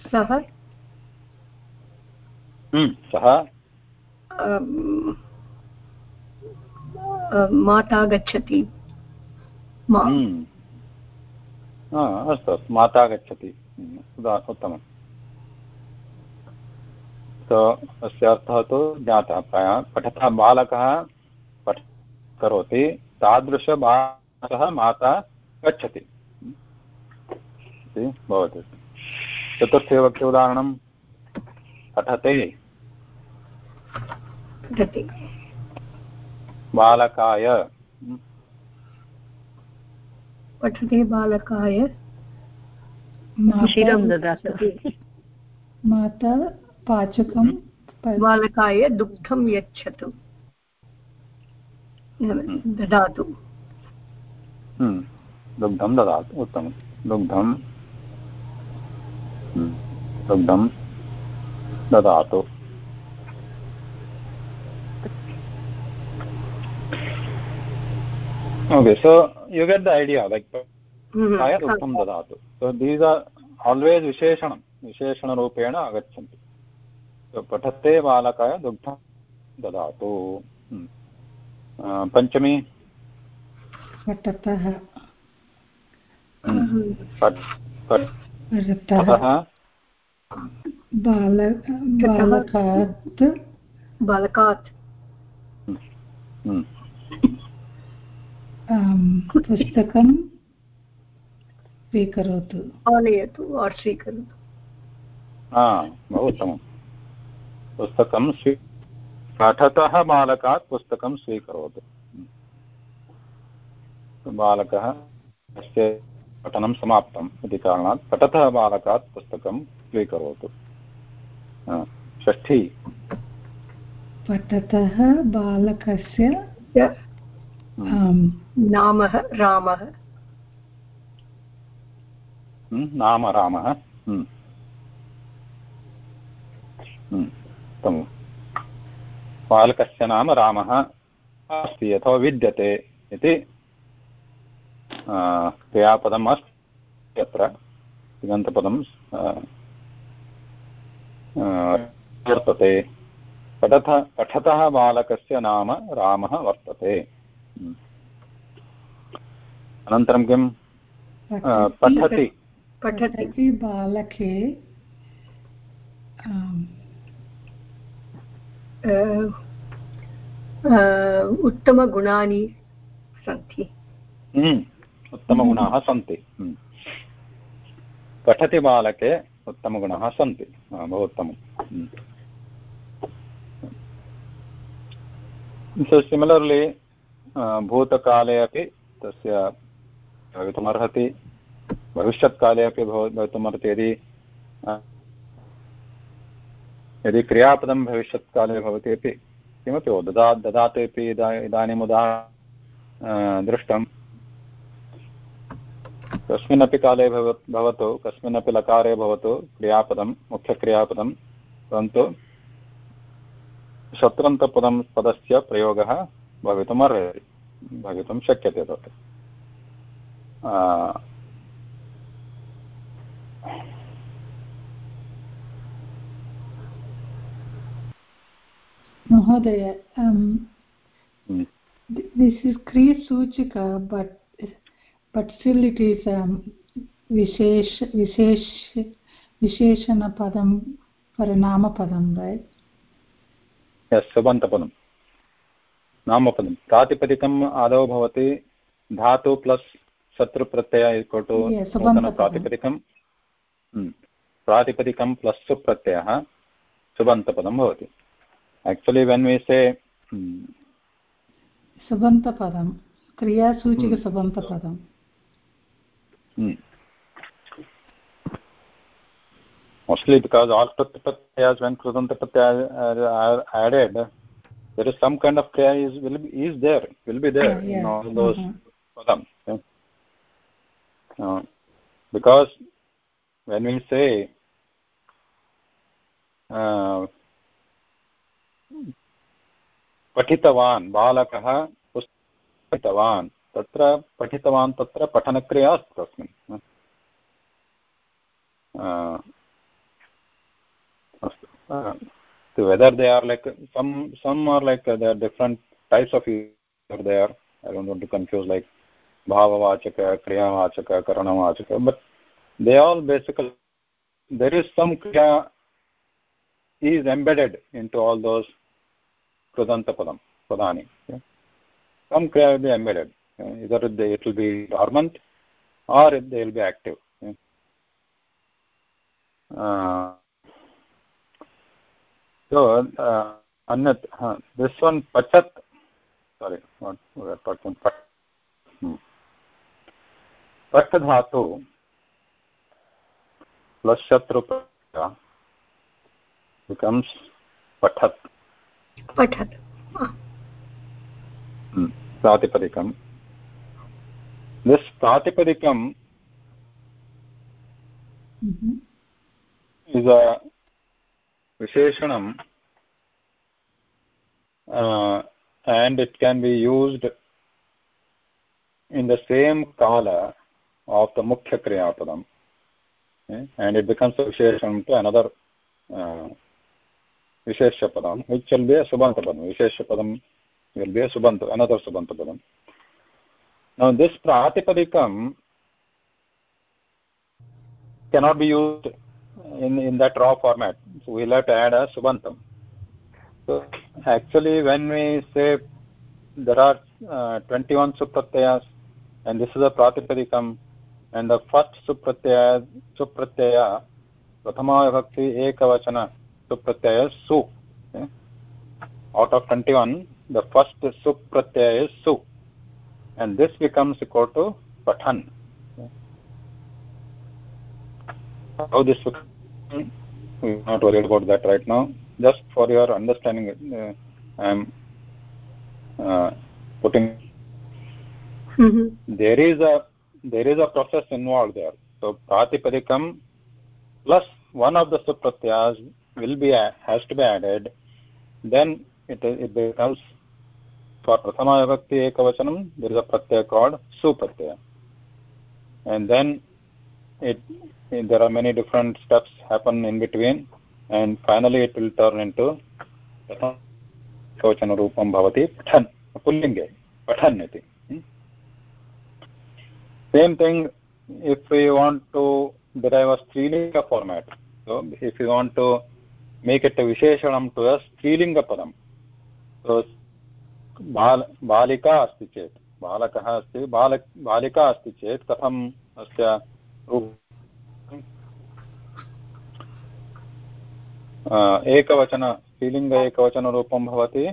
सः सः? माता गच्छति। अस्तु अस्तु माता गच्छति। उत्तमम्। तो अस्य अर्थः तु ज्ञातः प्रायः। पठतः बालकः पठ करोति। तादृशबालकः माता गच्छति। भवति। चतुर्थे वक्ति उदाहरणं पठते। बालकाय। पठते बालकाय। क्षीरं ददातु। माता पाचकं बालकाय दुग्धं यच्छतु। ददातु। हम्म, दुग्धं ददातु। उत्तमं। दुग्धं। दुग्धं ददातु। Okay so you get the idea like kaya dukham dadatu so these are always visheshanam विशेषणरूपेण आगच्छन्ति so पठते बालकाय दुग्धं ददातु पञ्चमी पठतः बालकात् बालकात् पुस्तकं स्वीकरोतु। आनयतु और् स्वीकरोतु। बहु उत्तमं पुस्तकं स्वी पठतः बालकात् पुस्तकं स्वीकरोतु। बालकः अस्य पठनं समाप्तम् इति कारणात् पठतः बालकात् पुस्तकं स्वीकरोतु। षष्ठी। पठतः बालकस्य नामः रामः। नाम रामः। बालकस्य नाम रामः। अस्ति अथवा विद्यते इति क्रियापदम् अस्ति अत्र तिङन्तपदं वर्तते। पठत पठतः बालकस्य नाम रामः वर्तते। अनन्तरं किं? पठति। पठति। बालके उत्तमगुणानि सन्ति। हम्म, उत्तमगुणाः सन्ति। हम्म। पठति बालके उत्तमगुणाः सन्ति। बहु उत्तमम्। सो सिमिलर्लि भूतकाले अपि तस्य भवितुमर्हति, भविष्यत्काले अपि भवितुमर्हति। यदि यदि क्रियापदं भविष्यत्काले भवति अपि, किमपि ददा, ददातु इति इदानीम् उदा दृष्टं। कस्मिन्नपि काले भव, भवतु, कस्मिन्नपि लकारे भवतु, क्रियापदं, मुख्यक्रियापदं, परन्तु शत्रन्तपदं, पदस्य प्रयोगः भवितुमर्हति भवितुं शक्यते तत् Mahodaya, um, mm. this is Kriya Suchika, but but still it is um, Vishesh, Vishesh, Visheshana Padam Paranama Padam, right? Yes, Sabantapadaम नामपदं प्रातिपदिकम् आदौ भवति धातु प्लस् शत्रुप्रत्ययुटु प्रातिपदिकं हम्म। प्रातिपदिकं प्लस् सुप्रत्ययः सुबन्तपदं भवति। आक्चुलि वेन् वि से सुबन्तपदं। क्रियासूचिकसुबन्तपदम् हम्म। हम्म। mostly because all pratyayas when krutantapatyas are added there is some kind of kriya is will be is there will be there uh, yes. in all those uh-huh. padam yeah? uh, because when we say uh, पठितवान् बालकः पठितवान् तत्र पठितवान् तत्र पठनक्रिया अस्ति तस्मिन् अस्तु so whether they are like some some are like uh, there are different types of use are there. I don't want to confuse like bhavavachaka, kriyavachaka, karanavachaka, but they all basically there is some kriya is embedded into all those kridanta padam padani. Yeah? Some kriya will be embedded. Yeah? Either it will be dormant or they will be active. Yeah? Uh, so, uh, Annat, uh, this one, Pachat, sorry, what we are talking, Pat, hmm. Pat dhatu plus Shatru becomes Pathat. पठत् प्रातिपदिकं this प्रातिपदिकं is a Visheshanam uh, and it can be used in the same kala of the Mukhya Kriyapadam. Okay? and it becomes a Visheshanam to another uh, Visheshapadam which will be a Vishesha Padam. Will be a Subanta, another Now this Pratipadikam cannot be used in in that raw format. So we'll have to add a subantam so actually when we say there are uh, 21 supratyayas and this is a pratipadikam and the first supratyaya supratyaya prathama vibhakti ekavachana sup pratyaya is su. Okay? out of 21 the first sup pratyaya is su. And this becomes equal to pathan okay? How this we're not worried about that right now. Just for your understanding uh, i am uh, putting mm -hmm. there is a there is a process involved there. So pratipadikam plus one of the supratyas will be has to be added. Then it it becomes for prathama vibhakti ekavachanam there is a pratyaya called supratyaya. And then it, it there are many different steps happen in between and finally it will turn into ekavachanarupam bhavati pathan pullinge pathan iti same thing if we want to derive a strilinga format so if you want to make it a visheshanam to a strilinga padam so बाल बालिका अस्ति चेत् बालकः अस्ति बाल बालिका अस्ति चेत् कथम् अस्य एकवचन स्त्रीलिङ्ग एकवचनरूपं भवति।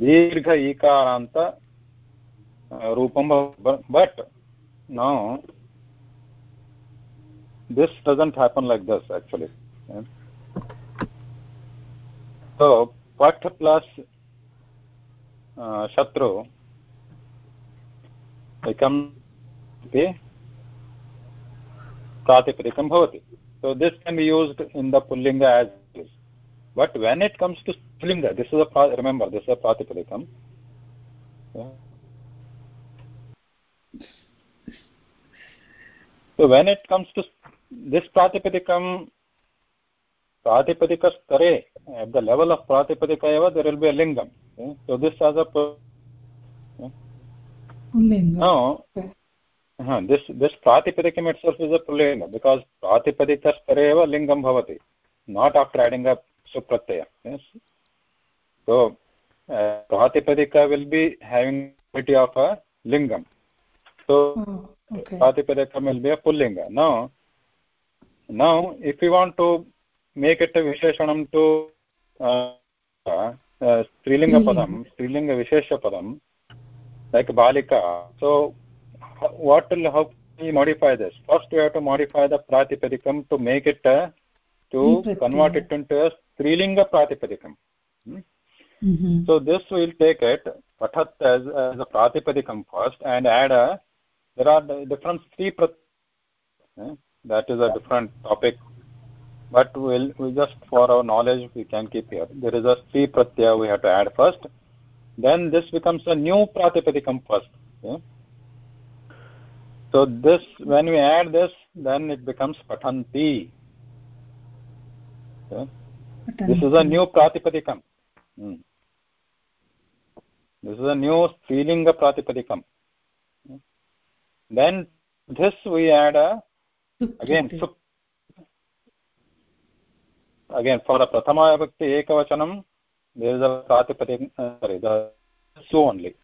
दीर्घ ईकारान्त रूपं बट् न this doesn't happen like this actually pat plus uh, shatru एकं प्रातिपदिकं भवति so this can be used in the pullinga as is but when it comes to strilinga this is a remember this is a pratipadikam yeah. so when it comes to this pratipadikam pratipadika stare at the level of pratipadika eva there will be a lingam okay? so this as a no uh, this this pratipadikam itself is a pullinga because pratipadika stare eva lingam bhavati not after adding a supratyaya yes so uh, pratipadika will be having quality of a lingam so oh, okay. pratipadikam will be a pullinga now now if we want to मेकट्टविशेषणं तु स्त्रीलिङ्गपदं हम्म। स्त्रीलिङ्गविशेषपदं like बालिका. So what will how modify this first we have to modify the प्रातिपदिकं to make it to convert it to स्त्रीलिङ्गप्रातिपदिकं so this will take it पठत् प्रातिपदिकं first and add there are different three प्र that is a different topic but we'll we just for our knowledge we can keep here there is a three pratyaya we have to add first then this becomes a new pratipadikam first okay? so this when we add this then it becomes patanti okay? this is a new pratipadikam hmm. this is a new strilinga pratipadikam okay? then this we add a again sup again for the prathama vibhakti ekavachanam there is a pratipadikam uh, sorry the so only.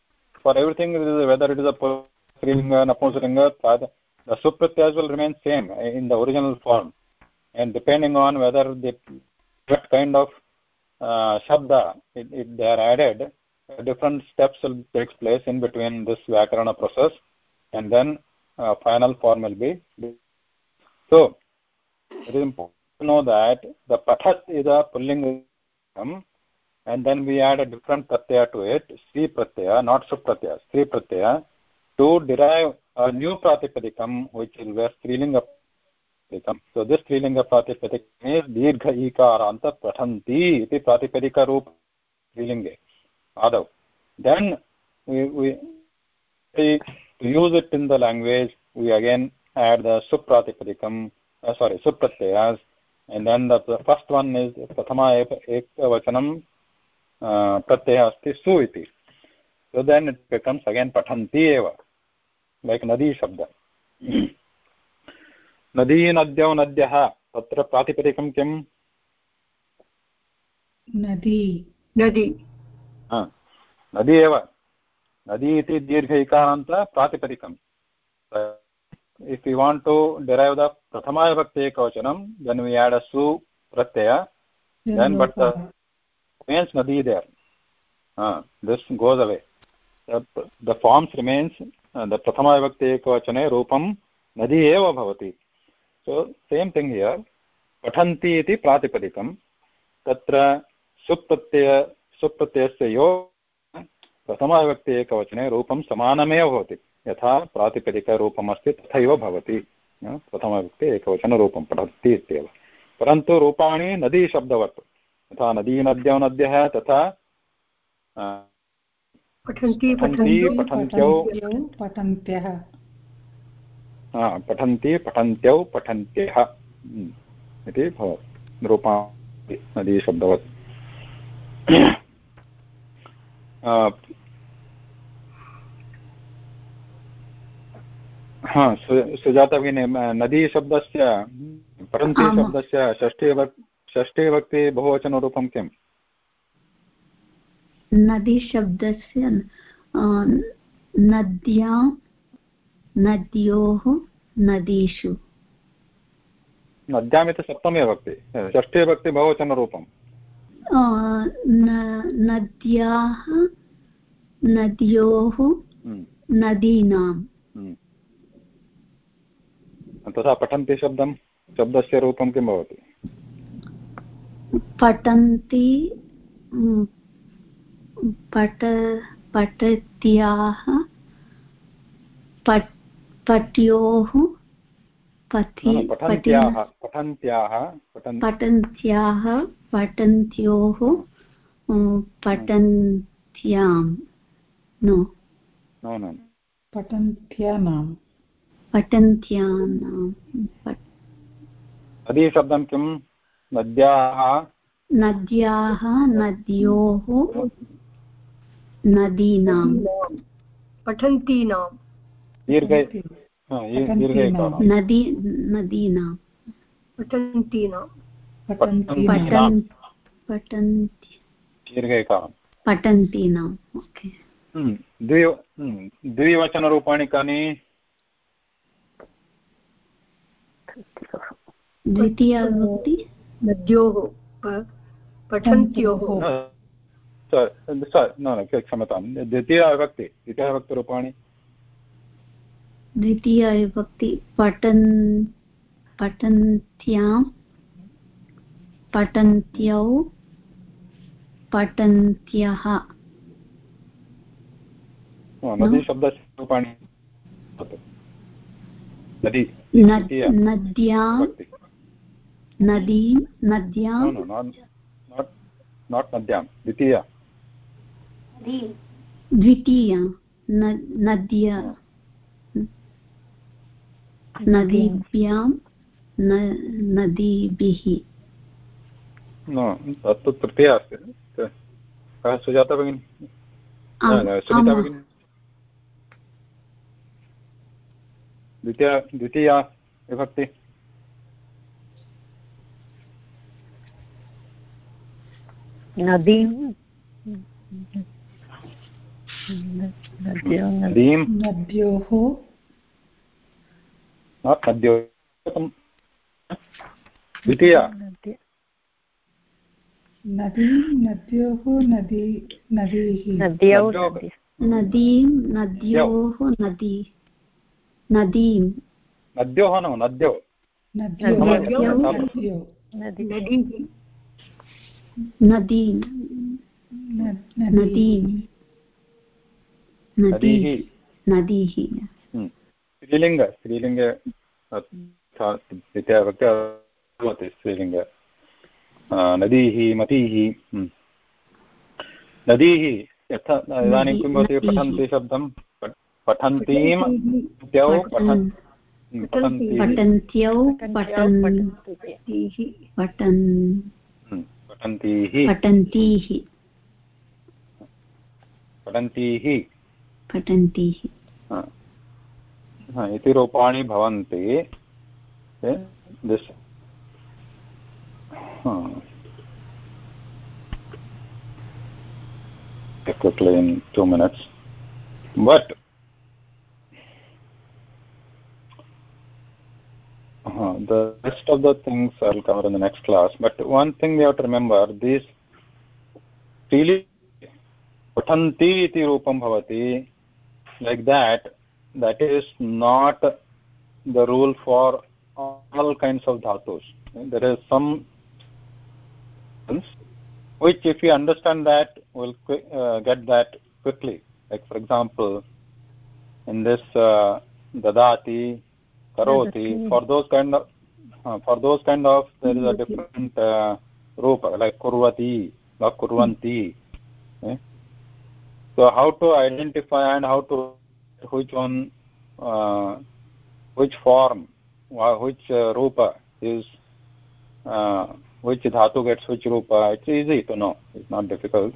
For everything whether it is a strilinga napunsaklinga the supratyas will remain same in the original form. And depending on whether the what kind of uh, shabda it, it, they are added different steps will take place in between this vyakarana process. And then uh, final form will be so it is important know that the pathat is a pulling and then we add a different pratyaya to it sri pratyaya not sup pratyaya sri pratyaya to derive a new pratipadikam which will be strilinga pratipadikam so this strilinga pratipadikam is dirgha ikaranta pathanti iti pratipadika roop strilinge adav then we, we, we use it in the language we again add the supratipadikam uh, sorry supratyayas and then the first one is प्रथम एक वचनम प्रत्यय अस्ति सु इति। So then it becomes again पठन्ति एव like नदी शब्द। नदी नद्यौ नद्यः तत्र प्रातिपदिकं किम्? नदी। नदी। हाँ नदी एव। नदी इति दीर्घ प्रातिपदिकम्। If you want to derive the प्रथमा विभक्ति एकवचनम देन वी ऐड अ सु प्रत्यय देन बट द मेंस नदी देयर हाँ this goes away the forms remains the प्रथमा विभक्ति एकवचने रूपम नदी एव भवति. सो सेम थिंग हियर पठन्ति इति प्रातिपदिकं. तत्र सुप्रत्यय सुप्रत्ययस्य यो प्रथमाविभक्ति एकवचने रूपं समानमेव भवति. यथा प्रातिपदिकरूपम् अस्ति तथैव भवति. प्रथमविभक्ति एकवचनरूपं पठति इत्येव। परन्तु रूपाणि नदीशब्दवत्। यथा नदी नद्यौ नद्यः तथा पठन्ति पठन्त्यौ पठन्त्यः। पठन्ति पठन्त्यौ पठन्त्यः। हम्म, इति भवति। रूपा नदीशब्दवत्। हा सुजाता भगिनी नदीशब्दस्य परन्ति शब्दस्य षष्ठी वक् षष्ठी वक्ति बहुवचनरूपं किम्? नदीशब्दस्य नद्यां नद्योः नदीषु। नद्यामिति सप्तमी भक्ति षष्ठी भक्ति बहुवचनरूपम्। नद्याः नद्योः। नदीनां। तथा पठन्ति शब्दं शब्दस्य रूपं किं भवति? पठन्ति पठ पठत्याः पठ्योः पठन्त्याः पठन्त्याः पठन्त्योः पठन्त्यां नो। पठन्त्यानां पठन्त्यानां नदीशब्दं किं? नद्याः? नद्याः नद्योः नदीनां। पठन्तीनां। दीर्घ नदी नदीनां। पठन्तीनां। पठन्तीनाम् ओके। हम्म, हम्म, द्विवचनरूपाणि कानि? द्वितीयाविभक्ति? नद्योः पठन्त्योः। क्षमतां द्वितीयाविभक्ति द्वितीयाविभक्तिरूपाणि द्वितीयविभक्ति पठन् पठन्त्यां पठन्त्यौ पठन्त्यः। नदीशब्दस्य रूपाणि। नद्यां नदी नद्यां नाट् नद्यां द्वितीया द्वितीया नद्या नदीभ्यां नदीभिः तत्तु तृतीया अस्ति कः सुजाता भगिनी? सुनीता भगिनी। द्वितीया द्वितीया विभक्ति नदीं नदीं नद्योः नद्यो द्वितीया नदी नद्योः नदी नदीः नदीं नद्योः नदी नदीं। नद्योः न नद्यो। नदीं नदीं। नदीः। स्त्रीलिङ्ग स्त्रीलिङ्गे भवति स्त्रीलिङ्ग। नदीः मतीः। हम्म। नदीः यथा इदानीं किं भवति पठन्ति शब्दं पठन्तीं त्यौ पठन् पठन्त्यौ पठन्तीः। पठन्तीः। पठन्तीः। पठन्तीः। इति रूपाणि भवन्ति। This quickly in two minutes. But the rest of the things I'll cover in the next class. But one thing we have to remember these really patanti iti rupam bhavati like that that is not the rule for all kinds of dhatus there is some which if you understand that we'll uh, get that quickly. Like for example in this uh, dadati karoti for those kind of for those kind of there is a different uh, like kurvati or kurvanti okay? so how to identify and how to which one uh, which form which uh, rupa is uh, which dhatu gets which rupa it's easy to know it's not difficult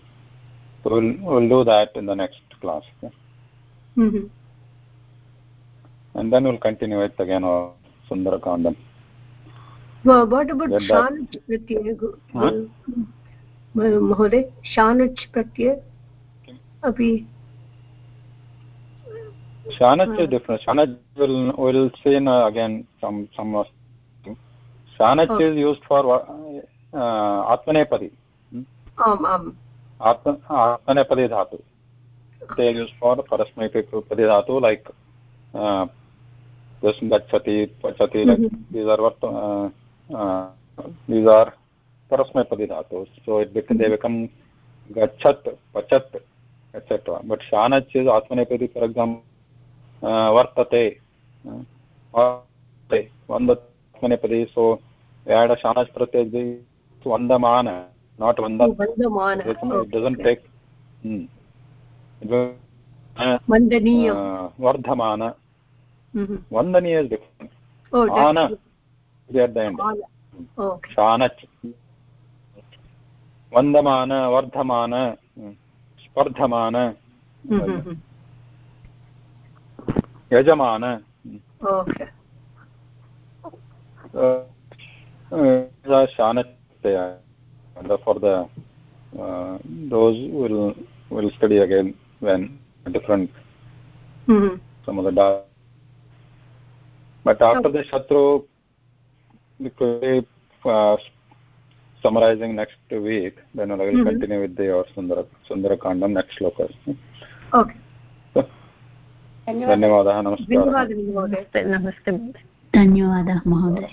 so we'll, we'll do that in the next class okay? mm -hmm. and then we'll continue it again or sundarakandam what about shanach pratyay महोदय शानच् प्रत्यय अपि Shanach is different. Shanach will will in, uh, again some some of Shanach okay. is used for uh, Atmanepadi. Um, um. Atma, Atmanepadi dhatu. They are used for Parasmaipadi dhatu like uh, this Gachati, Pachati, mm -hmm. like these are what uh, uh, these are Parasmaipadi dhatus. So it become, they become Gachat, Pachat, etc. But Shanach is Atmanepadi, for example. uh, vartate uh, वर्तते वन्दपदे सो add a shanas pratyay to vandamana not vanda oh, vandamana it, it doesn't take hmm. it will, uh, vandaniya vardhamana mm-hmm. vandaniya is different oh ana is at the end okay shanach vandamana vardhamana spardhamana mm-hmm. यजमान okay uh, uh, shanatya for the uh, those will will study again when different mm -hmm. some of the but after the shatru because uh, summarizing next week then i will mm -hmm. continue with the or sundara sundara kandam next slokas okay धन्यवादः नमस्कारः नमस्ते धन्यवादः महोदय